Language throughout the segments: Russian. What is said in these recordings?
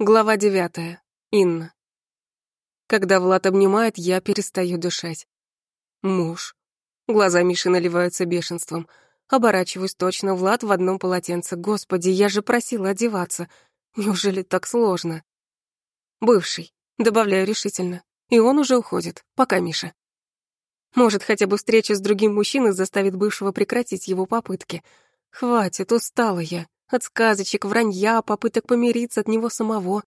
Глава девятая. Инна. Когда Влад обнимает, я перестаю дышать. Муж. Глаза Миши наливаются бешенством. Оборачиваюсь точно, Влад в одном полотенце. Господи, я же просила одеваться. Неужели так сложно? Бывший. Добавляю решительно. И он уже уходит. Пока, Миша. Может, хотя бы встреча с другим мужчиной заставит бывшего прекратить его попытки. Хватит, устала я. От сказочек, вранья, попыток помириться от него самого.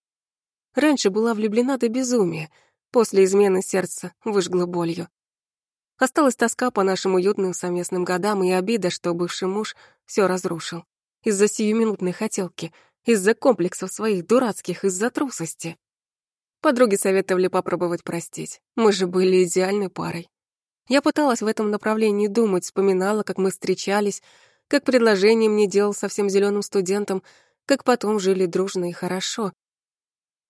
Раньше была влюблена до безумия. После измены сердца выжгло болью. Осталась тоска по нашим уютным совместным годам и обида, что бывший муж все разрушил. Из-за сиюминутной хотелки, из-за комплексов своих дурацких, из-за трусости. Подруги советовали попробовать простить. Мы же были идеальной парой. Я пыталась в этом направлении думать, вспоминала, как мы встречались, как предложение мне делал совсем зеленым студентам, как потом жили дружно и хорошо.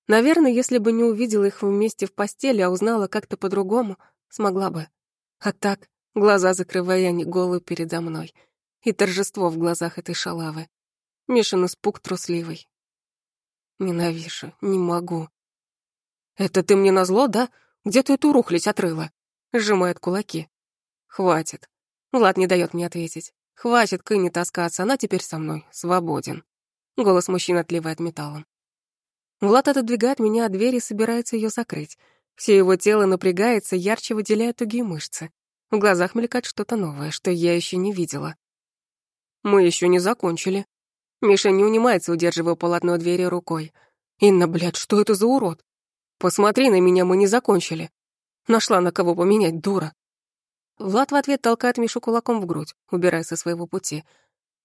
Наверное, если бы не увидела их вместе в постели, а узнала как-то по-другому, смогла бы. А так, глаза закрывая, они голые передо мной. И торжество в глазах этой шалавы. Мишин испуг трусливый. Ненавижу, не могу. «Это ты мне назло, да? Где ты эту рухлядь отрыла?» Сжимает кулаки. «Хватит». Влад не дает мне ответить. Хватит к не таскаться, она теперь со мной, свободен. Голос мужчины отливает металлом. Влад отодвигает меня от двери и собирается ее закрыть. Все его тело напрягается, ярче выделяет тугие мышцы. В глазах мелькает что-то новое, что я еще не видела. Мы еще не закончили. Миша не унимается, удерживая полотно двери рукой. «Инна, блядь, что это за урод? Посмотри на меня, мы не закончили. Нашла на кого поменять, дура. Влад в ответ толкает Мишу кулаком в грудь, убирая со своего пути.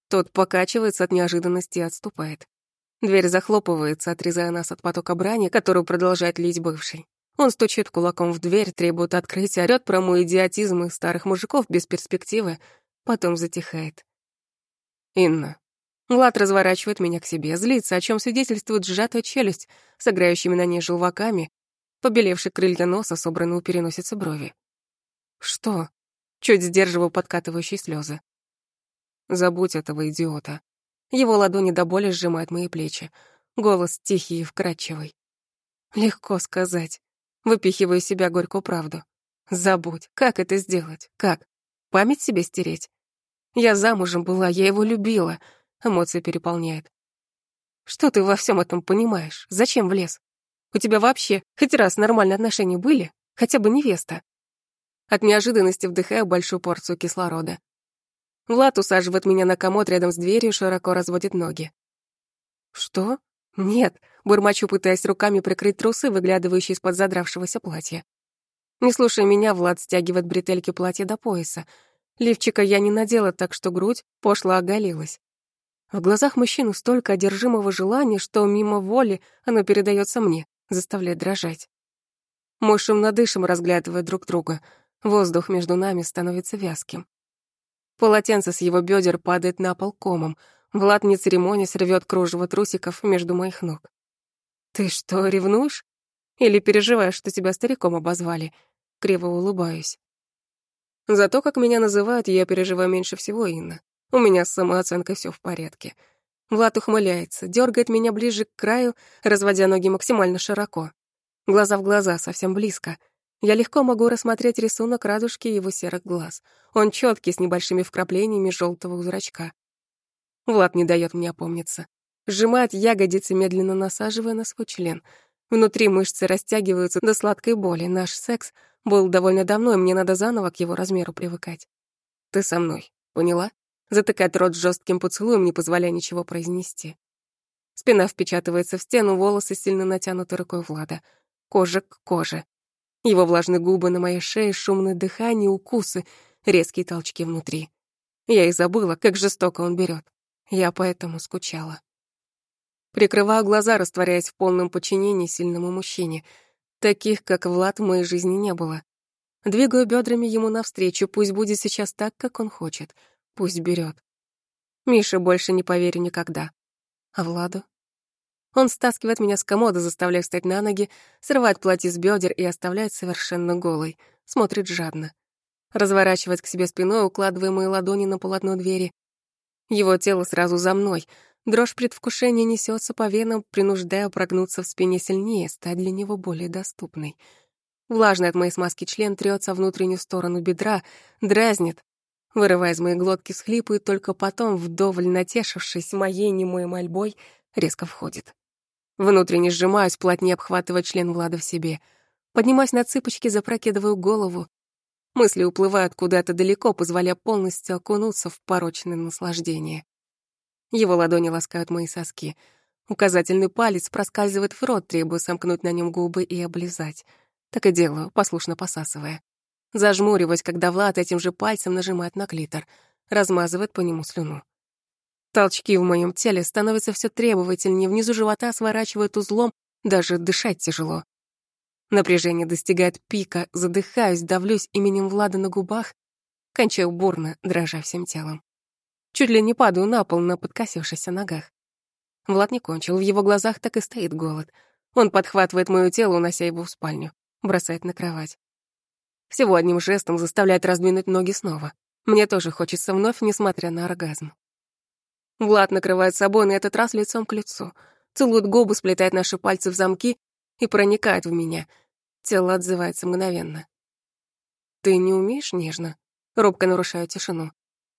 Тот покачивается от неожиданности и отступает. Дверь захлопывается, отрезая нас от потока брани, которую продолжает лить бывший. Он стучит кулаком в дверь, требует открытия, орёт про мой идиотизм и старых мужиков без перспективы, потом затихает. «Инна». Влад разворачивает меня к себе, злится, о чем свидетельствует сжатая челюсть с играющими на ней желваками, побелевший крылья носа, собранные у переносицы брови. «Что?» Чуть сдерживаю подкатывающие слезы. Забудь этого идиота. Его ладони до боли сжимают мои плечи. Голос тихий и вкрадчивый. Легко сказать. Выпихиваю себя горькую правду. Забудь. Как это сделать? Как? Память себе стереть? Я замужем была, я его любила. Эмоции переполняют. Что ты во всем этом понимаешь? Зачем влез? У тебя вообще хоть раз нормальные отношения были? Хотя бы невеста? От неожиданности вдыхаю большую порцию кислорода. Влад усаживает меня на комод рядом с дверью, широко разводит ноги. «Что? Нет», — бормочу, пытаясь руками прикрыть трусы, выглядывающие из-под задравшегося платья. Не слушая меня, Влад стягивает бретельки платья до пояса. Лифчика я не надела, так что грудь пошло оголилась. В глазах мужчины столько одержимого желания, что мимо воли оно передается мне, заставляет дрожать. Мы шумно дышим, разглядывая друг друга — Воздух между нами становится вязким. Полотенце с его бедер падает на пол комом. Влад, не церемонясь, рвет кружево трусиков между моих ног. «Ты что, ревнуешь? Или переживаешь, что тебя стариком обозвали?» Криво улыбаюсь. За то, как меня называют, я переживаю меньше всего, Инна. У меня с самооценкой все в порядке. Влад ухмыляется, дергает меня ближе к краю, разводя ноги максимально широко. Глаза в глаза, совсем близко. Я легко могу рассмотреть рисунок радужки его серых глаз. Он четкий, с небольшими вкраплениями желтого зрачка. Влад не дает мне опомниться. Сжимает ягодицы, медленно насаживая на свой член. Внутри мышцы растягиваются до сладкой боли. Наш секс был довольно давно, и мне надо заново к его размеру привыкать. Ты со мной, поняла? Затыкает рот жестким поцелуем, не позволяя ничего произнести. Спина впечатывается в стену, волосы сильно натянуты рукой Влада. Кожа к коже. Его влажные губы на моей шее, шумное дыхание, укусы, резкие толчки внутри. Я и забыла, как жестоко он берет. Я поэтому скучала. Прикрываю глаза, растворяясь в полном подчинении сильному мужчине. Таких, как Влад, в моей жизни не было. Двигаю бедрами ему навстречу, пусть будет сейчас так, как он хочет. Пусть берет. Миша больше не поверю никогда. А Владу? Он стаскивает меня с комода, заставляя встать на ноги, срывает платье с бедер и оставляет совершенно голой. Смотрит жадно. Разворачивает к себе спиной, укладывая мои ладони на полотно двери. Его тело сразу за мной. Дрожь предвкушения несется по венам, принуждая прогнуться в спине сильнее, стать для него более доступной. Влажный от моей смазки член трется внутреннюю сторону бедра, дразнит, вырывая из моей глотки схлипы, и только потом, вдоволь натешившись моей немой мольбой, резко входит. Внутренне сжимаюсь, плотнее обхватывая член Влада в себе. Поднимаюсь на цыпочки, запрокидываю голову. Мысли уплывают куда-то далеко, позволяя полностью окунуться в порочное наслаждение. Его ладони ласкают мои соски. Указательный палец проскальзывает в рот, требуя сомкнуть на нем губы и облизать. Так и делаю, послушно посасывая. Зажмуриваюсь, когда Влад этим же пальцем нажимает на клитор, размазывает по нему слюну. Толчки в моем теле становятся все требовательнее, внизу живота сворачивает узлом, даже дышать тяжело. Напряжение достигает пика, задыхаюсь, давлюсь именем Влада на губах, кончаю бурно, дрожа всем телом. Чуть ли не падаю на пол на подкосившихся ногах. Влад не кончил, в его глазах так и стоит голод. Он подхватывает моё тело, унося его в спальню, бросает на кровать. Всего одним жестом заставляет раздвинуть ноги снова. Мне тоже хочется вновь, несмотря на оргазм. Влад накрывает собой на этот раз лицом к лицу, целует губы, сплетает наши пальцы в замки и проникает в меня. Тело отзывается мгновенно. «Ты не умеешь нежно?» Робко нарушаю тишину.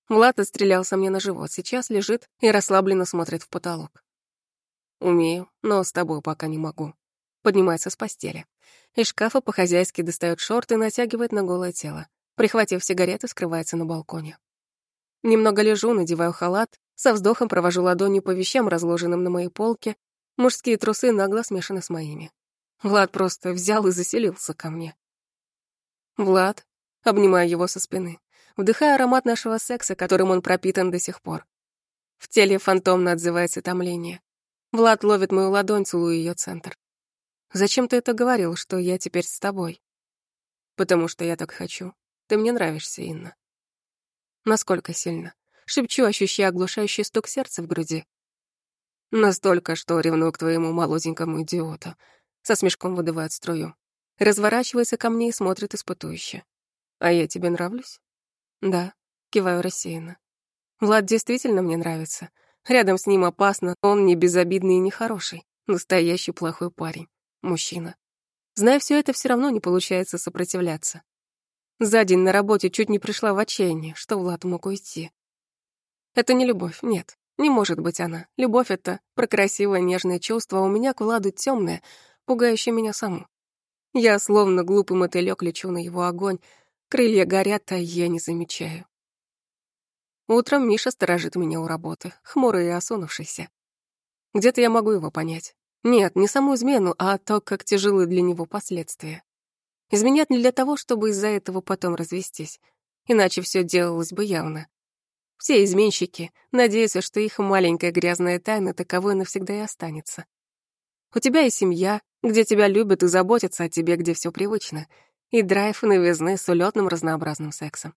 Влад отстрелялся мне на живот, сейчас лежит и расслабленно смотрит в потолок. Умею, но с тобой пока не могу. Поднимается с постели. Из шкафа по-хозяйски достает шорты и натягивает на голое тело. Прихватив сигареты, скрывается на балконе. Немного лежу, надеваю халат, со вздохом провожу ладонью по вещам, разложенным на моей полке. Мужские трусы нагло смешаны с моими. Влад просто взял и заселился ко мне. Влад, обнимаю его со спины вдыхая аромат нашего секса, которым он пропитан до сих пор. В теле фантомно отзывается томление. Влад ловит мою ладонь, целуя ее центр. «Зачем ты это говорил, что я теперь с тобой?» «Потому что я так хочу. Ты мне нравишься, Инна». «Насколько сильно?» Шепчу, ощущая оглушающий стук сердца в груди. «Настолько, что ревную к твоему молоденькому идиоту». Со смешком выдувает струю. Разворачивается ко мне и смотрит испытующе. «А я тебе нравлюсь?» Да, киваю рассеянно. Влад действительно мне нравится. Рядом с ним опасно, он не безобидный и не хороший. Настоящий плохой парень. Мужчина. Зная все это, все равно не получается сопротивляться. За день на работе чуть не пришла в отчаяние, что Влад мог уйти. Это не любовь, нет, не может быть она. Любовь — это про красивое нежное чувство, а у меня к Владу темное, пугающее меня саму. Я словно глупый мотылёк лечу на его огонь, Крылья горят, а я не замечаю. Утром Миша сторожит меня у работы, хмурый и осунувшийся. Где-то я могу его понять. Нет, не саму измену, а то, как тяжелы для него последствия. Изменять не для того, чтобы из-за этого потом развестись. Иначе все делалось бы явно. Все изменщики надеются, что их маленькая грязная тайна таковой навсегда и останется. У тебя и семья, где тебя любят и заботятся о тебе, где все привычно — и драйв новизны с улетным разнообразным сексом.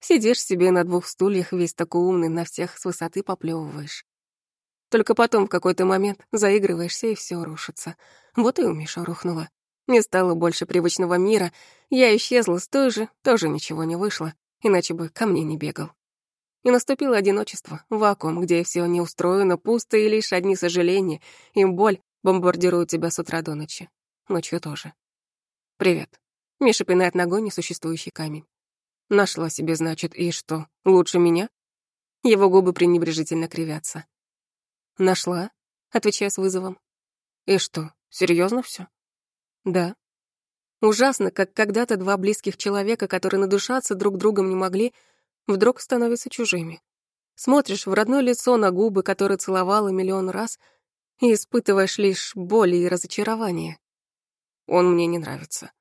Сидишь себе на двух стульях, весь такой умный, на всех с высоты поплевываешь. Только потом в какой-то момент заигрываешься, и все рушится. Вот и у Миши рухнуло. Не стало больше привычного мира. Я исчезла с той же, тоже ничего не вышло, иначе бы ко мне не бегал. И наступило одиночество, вакуум, где все не устроено, пусто и лишь одни сожаления и боль бомбардируют тебя с утра до ночи. Ночью тоже. «Привет», Миша пинает ногой несуществующий камень. Нашла себе, значит, и что, лучше меня? Его губы пренебрежительно кривятся. Нашла, отвечая с вызовом. И что, серьезно все? Да. Ужасно, как когда-то два близких человека, которые надушаться друг другом не могли, вдруг становятся чужими. Смотришь в родное лицо на губы, которые целовала миллион раз, и испытываешь лишь боль и разочарование. Он мне не нравится.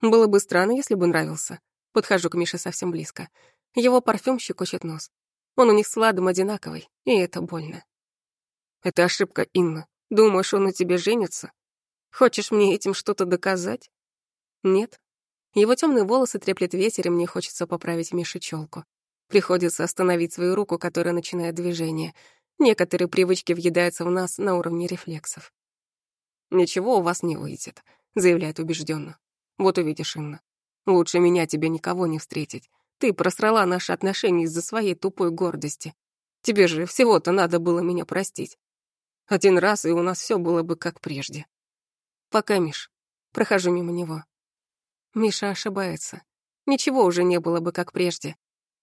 Было бы странно, если бы нравился. Подхожу к Мише совсем близко. Его парфюм щекочет нос. Он у них с Владом одинаковый, и это больно. Это ошибка, Инна. Думаешь, он на тебе женится? Хочешь мне этим что-то доказать? Нет. Его темные волосы треплет ветер, и мне хочется поправить Мише челку. Приходится остановить свою руку, которая начинает движение. Некоторые привычки въедаются в нас на уровне рефлексов. «Ничего у вас не выйдет», — заявляет убежденно. Вот увидишь, Инна. Лучше меня тебе никого не встретить. Ты просрала наши отношения из-за своей тупой гордости. Тебе же всего-то надо было меня простить. Один раз, и у нас все было бы как прежде. Пока, Миш. Прохожу мимо него. Миша ошибается. Ничего уже не было бы как прежде.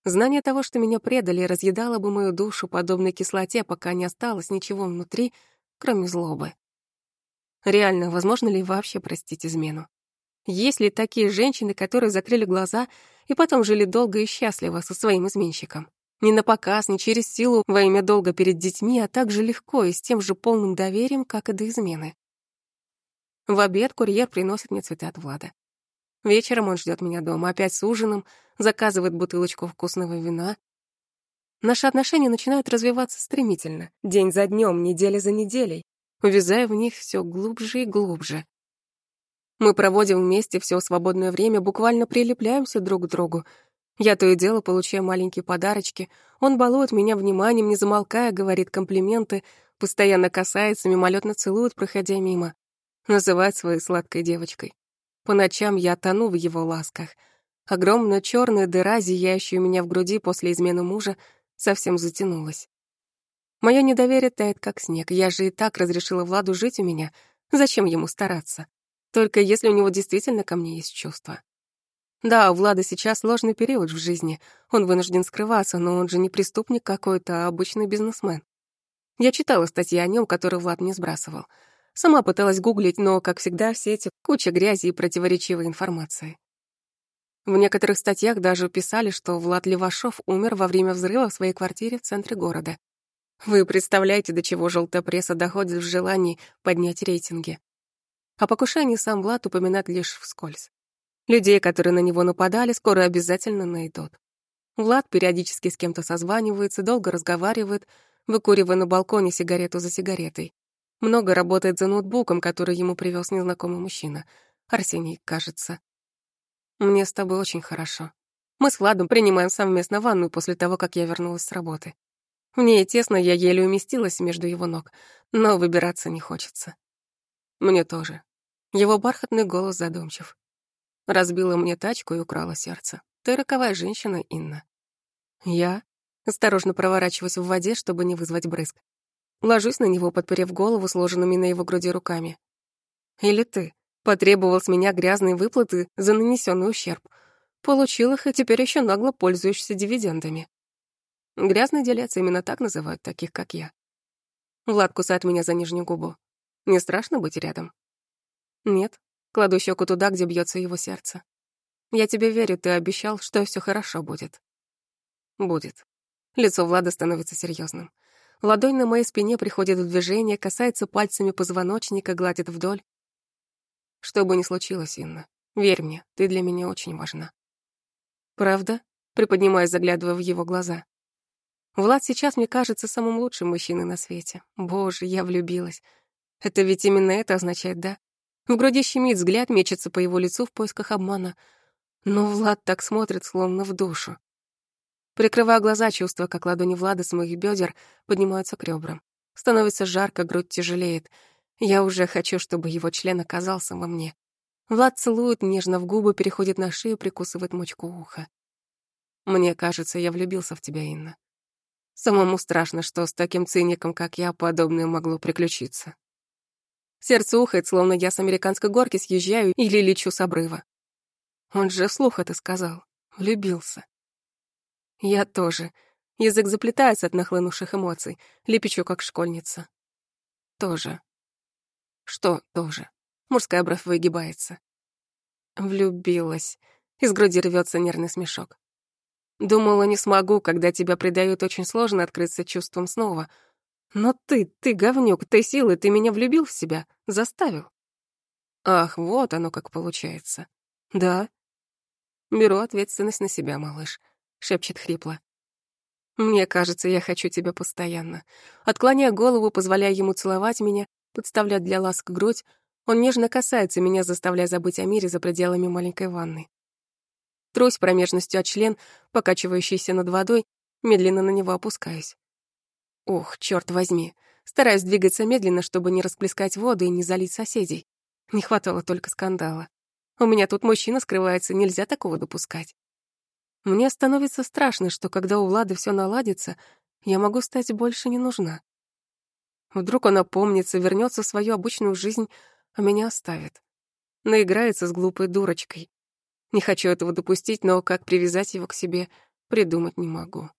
Знание того, что меня предали, разъедало бы мою душу подобной кислоте, пока не осталось ничего внутри, кроме злобы. Реально, возможно ли вообще простить измену? Есть ли такие женщины, которые закрыли глаза и потом жили долго и счастливо со своим изменщиком? Не на показ, не через силу во имя долга перед детьми, а так же легко и с тем же полным доверием, как и до измены. В обед курьер приносит мне цветы от Влада. Вечером он ждет меня дома, опять с ужином, заказывает бутылочку вкусного вина. Наши отношения начинают развиваться стремительно, день за днем, неделя за неделей, увязая в них все глубже и глубже. Мы проводим вместе все свободное время, буквально прилепляемся друг к другу. Я то и дело получаю маленькие подарочки. Он балует меня вниманием, не замолкая, говорит комплименты, постоянно касается, мимолетно целует, проходя мимо. Называет своей сладкой девочкой. По ночам я тону в его ласках. Огромная черная дыра, зияющая у меня в груди после измены мужа, совсем затянулась. Мое недоверие тает, как снег. Я же и так разрешила Владу жить у меня. Зачем ему стараться? Только если у него действительно ко мне есть чувства. Да, у Влада сейчас сложный период в жизни. Он вынужден скрываться, но он же не преступник какой-то, а обычный бизнесмен. Я читала статьи о нем, которые Влад мне сбрасывал. Сама пыталась гуглить, но, как всегда, в сети куча грязи и противоречивой информации. В некоторых статьях даже писали, что Влад Левашов умер во время взрыва в своей квартире в центре города. Вы представляете, до чего желтая пресса доходит в желании поднять рейтинги. О покушении сам Влад упоминает лишь вскользь. Людей, которые на него нападали, скоро обязательно найдут. Влад периодически с кем-то созванивается, долго разговаривает, выкуривая на балконе сигарету за сигаретой. Много работает за ноутбуком, который ему привез незнакомый мужчина. Арсений, кажется. Мне с тобой очень хорошо. Мы с Владом принимаем совместно ванную после того, как я вернулась с работы. В ней тесно, я еле уместилась между его ног, но выбираться не хочется. Мне тоже. Его бархатный голос задумчив. Разбила мне тачку и украла сердце. Ты роковая женщина, Инна. Я осторожно проворачиваюсь в воде, чтобы не вызвать брызг. Ложусь на него, подперев голову сложенными на его груди руками. Или ты потребовал с меня грязные выплаты за нанесенный ущерб. Получил их, и теперь еще нагло пользуешься дивидендами. Грязный делец именно так называют таких, как я. Влад кусает меня за нижнюю губу. Не страшно быть рядом? Нет. Кладу щеку туда, где бьется его сердце. Я тебе верю, ты обещал, что все хорошо будет. Будет. Лицо Влада становится серьезным. Ладонь на моей спине приходит в движение, касается пальцами позвоночника, гладит вдоль. Что бы ни случилось, Инна, верь мне, ты для меня очень важна. Правда? Приподнимаясь, заглядывая в его глаза. Влад сейчас мне кажется самым лучшим мужчиной на свете. Боже, я влюбилась. Это ведь именно это означает, да? В груди щемит взгляд, мечется по его лицу в поисках обмана. Но Влад так смотрит, словно в душу. Прикрывая глаза, чувствуя, как ладони Влада с моих бедер поднимаются к ребрам. Становится жарко, грудь тяжелеет. Я уже хочу, чтобы его член оказался во мне. Влад целует нежно в губы, переходит на шею, прикусывает мочку уха. Мне кажется, я влюбился в тебя, Инна. Самому страшно, что с таким циником, как я, подобное могло приключиться. Сердце ухает, словно я с американской горки съезжаю или лечу с обрыва. Он же вслух это сказал. Влюбился. Я тоже. Язык заплетается от нахлынувших эмоций. Лепечу, как школьница. Тоже. Что тоже? Мужская бровь выгибается. Влюбилась. Из груди рвется нервный смешок. Думала, не смогу, когда тебя предают, очень сложно открыться чувством снова — но ты, ты говнюк, ты силы, ты меня влюбил в себя, заставил. Ах, вот оно как получается. Да. Беру ответственность на себя, малыш, шепчет хрипло. Мне кажется, я хочу тебя постоянно. Отклоняя голову, позволяя ему целовать меня, подставлять для ласк грудь, он нежно касается меня, заставляя забыть о мире за пределами маленькой ванны. Трусь промежностью от член, покачивающийся над водой, медленно на него опускаюсь. Ох, черт возьми. Стараюсь двигаться медленно, чтобы не расплескать воду и не залить соседей. Не хватало только скандала. У меня тут мужчина скрывается, нельзя такого допускать. Мне становится страшно, что когда у Влада все наладится, я могу стать больше не нужна. Вдруг он опомнится, вернется в свою обычную жизнь, а меня оставит. Наиграется с глупой дурочкой. Не хочу этого допустить, но как привязать его к себе, придумать не могу.